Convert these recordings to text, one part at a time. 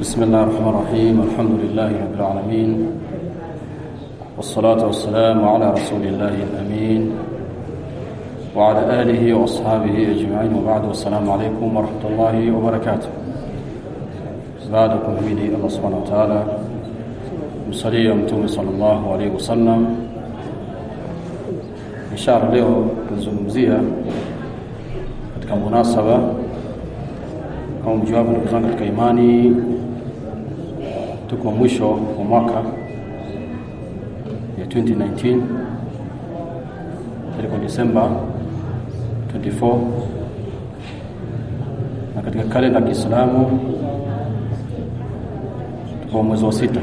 بسم الله الرحمن الرحيم الحمد لله رب العالمين والصلاة والسلام على رسول الله الأمين وعلى آله وأصحابه أجمعين وبعد والسلام عليكم ورحمة الله وبركاته. بعدكم حميدي الله سبحانه وتعالى. msalia mtume sallallahu alaihi wasallam inshallah leo tuzungumzia katika munasaba kama mjuavyo, ndugu zangu katika imani. Tuko mwisho wa mwaka ya 2019 ilikuwa Desemba 24 na katika kalenda ya Kiislamu tuko mwezi wa sita.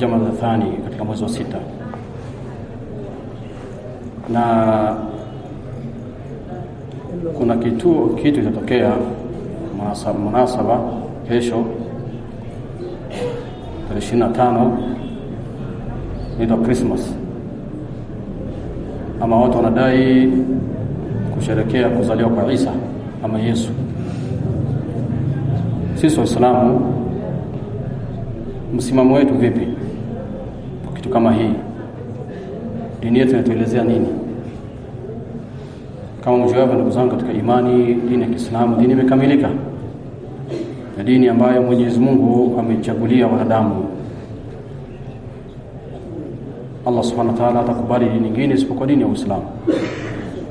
Jama za thani katika mwezi wa sita. Na kuna kituo kitu kitatokea munasaba kesho tarehe ishirini na tano inaitwa Christmas. Ama watu wanadai kusherekea kuzaliwa kwa Isa ama Yesu. Sisi waislamu msimamo wetu vipi kwa kitu kama hii? Dini yetu inatuelezea nini kama mjawabu ndugu zangu katika imani dini ya Kiislamu dini imekamilika. Na dini ambayo Mwenyezi Mungu amechagulia wanadamu. Allah Subhanahu wa Ta'ala atakubali dini nyingine isipokuwa dini ya Uislamu.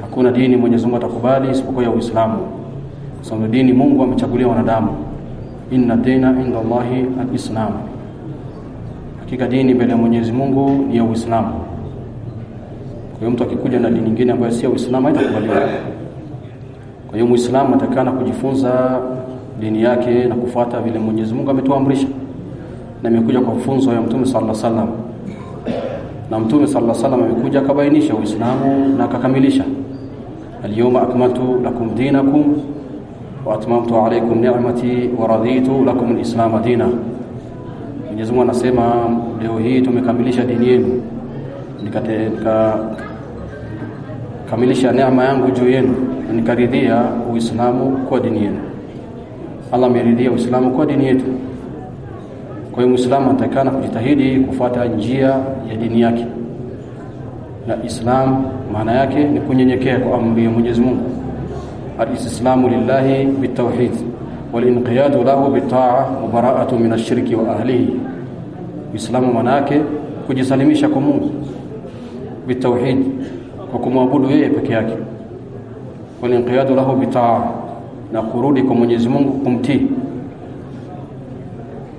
Hakuna dini Mwenyezi Mungu atakubali isipokuwa ya Uislamu. Kwa sababu dini Mungu amechagulia wanadamu. Inna dina inda Allahi al-Islam. Hakika dini mbele ya Mwenyezi Mungu ni ya Uislamu kwa hiyo mtu akikuja na dini nyingine ambayo si ya Uislamu haitakubaliwa kwa hiyo Muislamu atakana kujifunza dini yake na kufuata vile Mwenyezi Mungu ametuamrisha. Na imekuja kwa funzo ya Mtume sallallahu alaihi wasallam. Na Mtume sallallahu alaihi wasallam amekuja akabainisha Uislamu na akakamilisha. Al-yawma akmaltu lakum dinakum wa atmamtu alaykum ni'mati wa raditu lakum al-islam dina. Mwenyezi Mungu anasema leo hii tumekamilisha dini yenu nikate nika neema yangu juu yenu na nikaridhia Uislamu kwa dini yenu. Allah ameridhia Uislamu kwa dini yetu. Kwa hiyo Muislamu anatakana kujitahidi kufuata njia ya dini yake. Na Islam maana yake ni kunyenyekea kwa amri ya Mwenyezi Mungu. Al-islamu lillahi bitawhid walinqiyadu lahu bitaa wa bara'atu min ash-shirki wa ahlihi. Uislamu maana yake kujisalimisha kwa Mungu bitawhid kwa kumwabudu yeye peke yake. Walinqiyadu lahu bitaa na kurudi kwa Mwenyezi Mungu kumtii.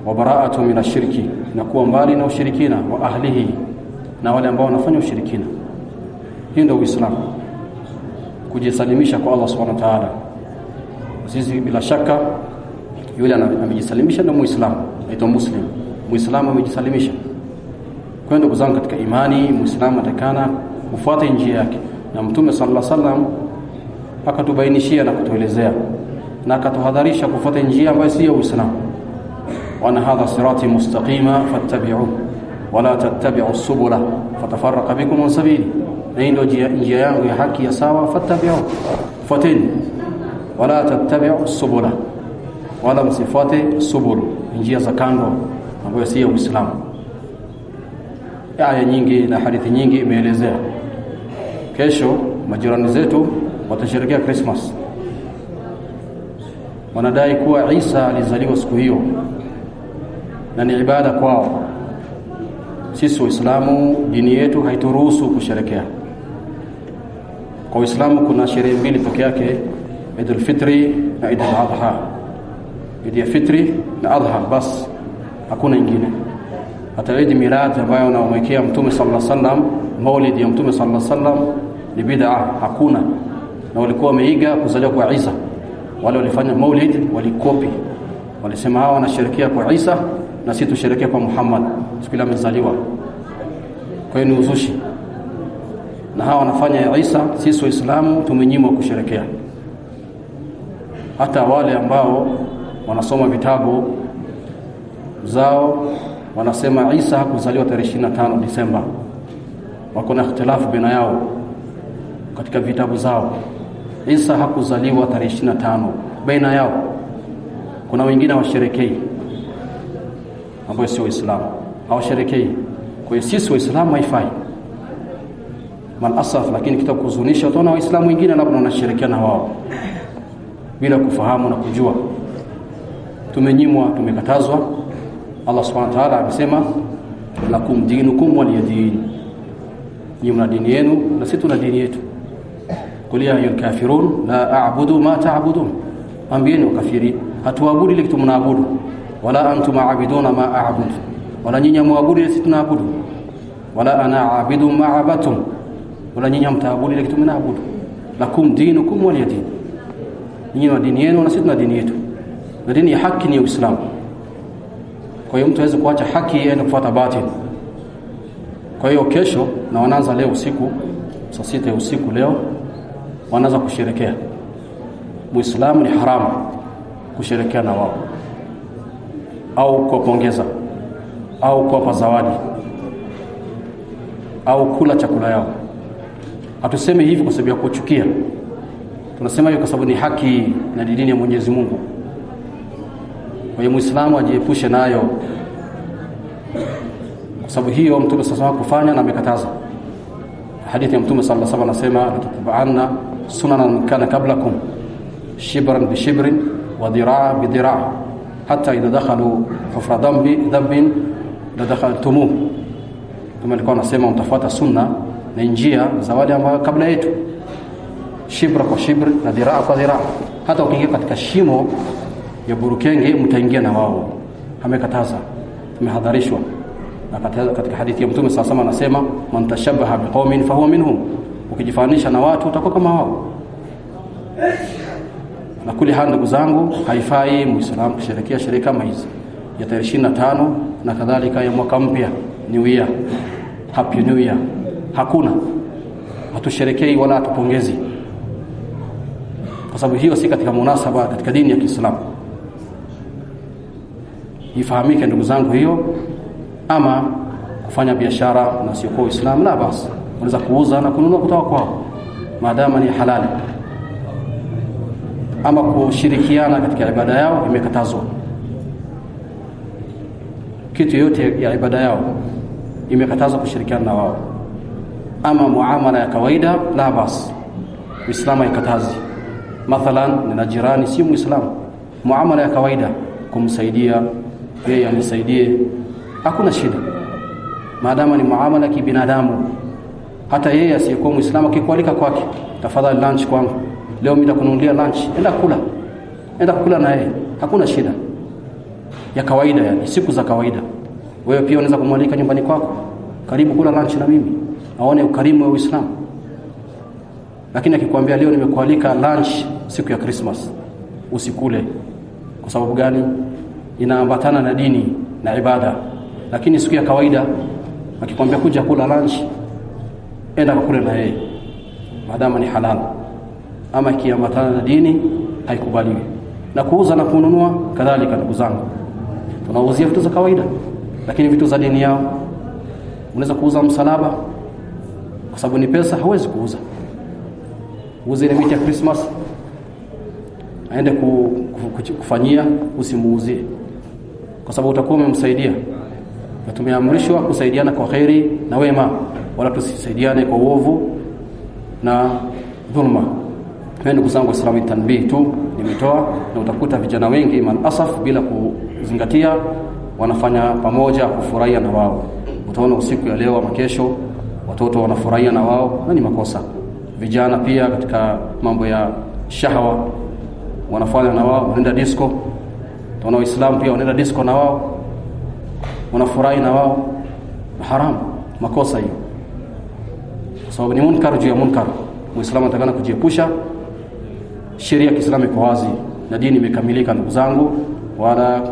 Wa bara'atu min ash-shirki na kuwa mbali na ushirikina wa ahlihi na wale ambao wanafanya ushirikina. Hii ndio Uislamu. Kujisalimisha kwa Allah Subhanahu wa Ta'ala. Sisi bila shaka yule amejisalimisha ndio muislamu aitwa muslim. Muislamu amejisalimisha kwa ndugu zangu katika imani muislamu atakana kufuata njia yake na mtume sallallahu alaihi wasallam akatubainishia na kutuelezea na akatuhadharisha kufuata njia ambayo si ya uislamu wana hadha sirati mustaqima fattabi'u wala tattabi'u subula fatafarraqa bikum an sabili hii ndio njia yangu ya haki ya sawa fattabi'u fuateni wala tattabi'u subula wala msifuate subul njia za kando ambayo si ya Uislamu aya nyingi na hadithi nyingi imeelezea. Kesho majirani zetu watasherekea Christmas. Wanadai kuwa Isa alizaliwa siku hiyo na ni ibada kwao. Sisi waislamu dini yetu haituruhusu kusherekea. Kwa Uislamu kuna sherehe mbili peke yake Eid al-Fitri na Eid al-Adha Eid ya Fitri na Adha bas hakuna ingine hata miradi ambayo anaomwekea Mtume sallallahu alaihi wasallam ya Mtume sallallahu alaihi wasallam ni bid'a hakuna. Na walikuwa wameiga kuzaliwa kwa Isa. Wale walifanya maulid walikopi. Walisema hawa wanasherekea kwa Isa na sisi tusherekea kwa Muhammad siku ile amezaliwa. Kwa hiyo ni uzushi. Na hawa wanafanya Isa sisi waislamu tumenyimwa kusherekea. Hata wale ambao wanasoma vitabu zao wanasema Isa hakuzaliwa tarehe 25 Disemba. Wako na ikhtilafu baina yao katika vitabu zao. Isa hakuzaliwa tarehe 25 baina yao kuna wengine hawasherekei ambao sio waislamu hawasherekei. Kwa hiyo sisi waislamu haifai. Mal asaf lakini kitu kuzunisha utaona waislamu wengine labda na wao bila kufahamu na kujua. Tumenyimwa tumekatazwa Allah subhanahu wa ta'ala amesema lakum dinukum waliyadin nyinyi mna dini yenu na sisi tuna dini yetu. Qul ya ayyuhal kafirun la a'budu ma ta'budun. Ambieni wakafiri hatuabudu ile kitu mnaabudu. Wala antum aabiduna ma a'budu. Wala nyinyi muabudu sisi tunaabudu. Wala ana aabidu ma abatum wala nyinyi mtaabudu ile kitu mnaabudu. Lakum dinukum waliyadin nyinyi na dini yenu na sisi tuna dini yetu. Na dini ya haki ni Uislamu kwa hiyo mtu hawezi kuacha haki aende kufuata batil. Kwa hiyo kesho na wanaanza leo usiku saa sita usiku leo wanaanza kusherekea. Muislamu ni haramu kusherekea na wao. Au kuwapongeza au kuwapa zawadi. Au kula chakula yao. Hatusemi hivi kwa sababu ya kuchukia. Tunasema hivi kwa sababu ni haki na dini ya Mwenyezi Mungu kwa Muislamu ajiepushe nayo kwa sababu hiyo Mtume sasa kufanya na amekataza hadithi ya Mtume sallallahu alaihi wasallam anasema tutabaana sunanan kana qablakum shibran bi shibrin wa dhiraa bi dhiraa hata idha dakhalu hufra dhanbi dhanbin la dakhaltumuh Mtume alikuwa anasema mtafuata sunna na njia za wale ambao kabla yetu shibra kwa shibr na dhiraa kwa dhiraa hata ukiingia katika shimo ya burukenge mtaingia na wao. Amekataza tumehadharishwa na katika hadithi ya mtume sasa anasema man tashabbaha biqaumin fahuwa minhum. Ukijifanisha na watu utakuwa kama wao. Na kuli hali ndugu zangu haifai muislamu kusherekea sherehe kama hizi. Ya tarehe 25 na kadhalika ya mwaka mpya new year. Happy new year. Hakuna. Hatusherekei wala hatupongezi. Kwa sababu hiyo si katika munasaba katika dini ya Kiislamu ifahamike ndugu zangu hiyo ama kufanya biashara na sio kwa Uislamu la basi unaweza kuuza na kununua kutoka kwao. Maadama ni halali. Ama kushirikiana katika ibada yao imekatazwa. Kitu yote ya ibada yao imekatazwa kushirikiana na wao. Ama muamala ya kawaida la basi Uislamu haikatazi. Mathalan nina jirani si muislamu. Muamala ya kawaida kumsaidia yeye anisaidie. Hakuna shida. Maadamu ni muamala kibinadamu. Hata yeye asiyekuwa muislamu akikualika kwake tafadhali lunch kwangu. Leo mimi nitakununulia lunch. Enda kula. Enda kula na yeye. Hakuna shida. Ya kawaida yani siku za kawaida. Wewe pia unaweza kumwalika nyumbani kwako. Karibu kula lunch na mimi. Aone ukarimu wa Uislamu. Lakini akikwambia leo nimekualika lunch siku ya Christmas usikule. Kwa sababu gani inaambatana na dini na ibada. Lakini siku ya kawaida akikwambia kuja kula lunch enda kule na yeye. Maadamu ni halal. Ama ikiambatana na dini haikubaliwi. Na kuuza na kununua kadhalika ndugu zangu. Tunauzia vitu za kawaida lakini vitu za dini yao. Unaweza kuuza msalaba kwa sababu ni pesa hawezi kuuza. Uuze ile miti ya Christmas aende ku, ku, kufanyia usimuuzie kwa sababu utakuwa umemsaidia. Na tumeamrishwa kusaidiana kwa khairi na wema wala tusisaidiane kwa uovu na dhulma. Mwenye zangu Waislamu tanbih tu nimetoa na utakuta vijana wengi man asaf bila kuzingatia wanafanya pamoja kufurahia na wao. Utaona usiku ya leo ama kesho watoto wanafurahia na wao na ni makosa. Vijana pia katika mambo ya shahawa wanafanya na wao wanaenda disco tunaona waislamu pia wanaenda disco na wao. Wanafurahi na wao. Haram. Makosa hiyo. Kwa sababu ni munkar juu ya munkar. Muislamu anatakana kujiepusha. Sheria ya Kiislamu iko wazi na dini imekamilika ndugu zangu. Wala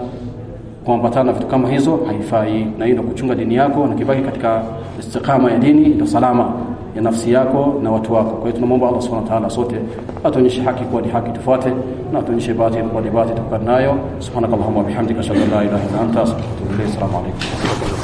kuambatana vitu kama hizo haifai. Na hiyo kuchunga dini yako na kibaki katika istiqama ya dini ndio salama ya nafsi yako na watu wako. Kwa hiyo tunamwomba Allah subhanahu wa ta'ala sote atuonyeshe haki kuwa ni haki tufuate na atuonyeshe batili kuwa ni batili tukanayo subhanakallahumma wa bihamdika ashhadu an la ilaha illa anta astaghfiruka wa atubu ilayk. Assalamu alaykum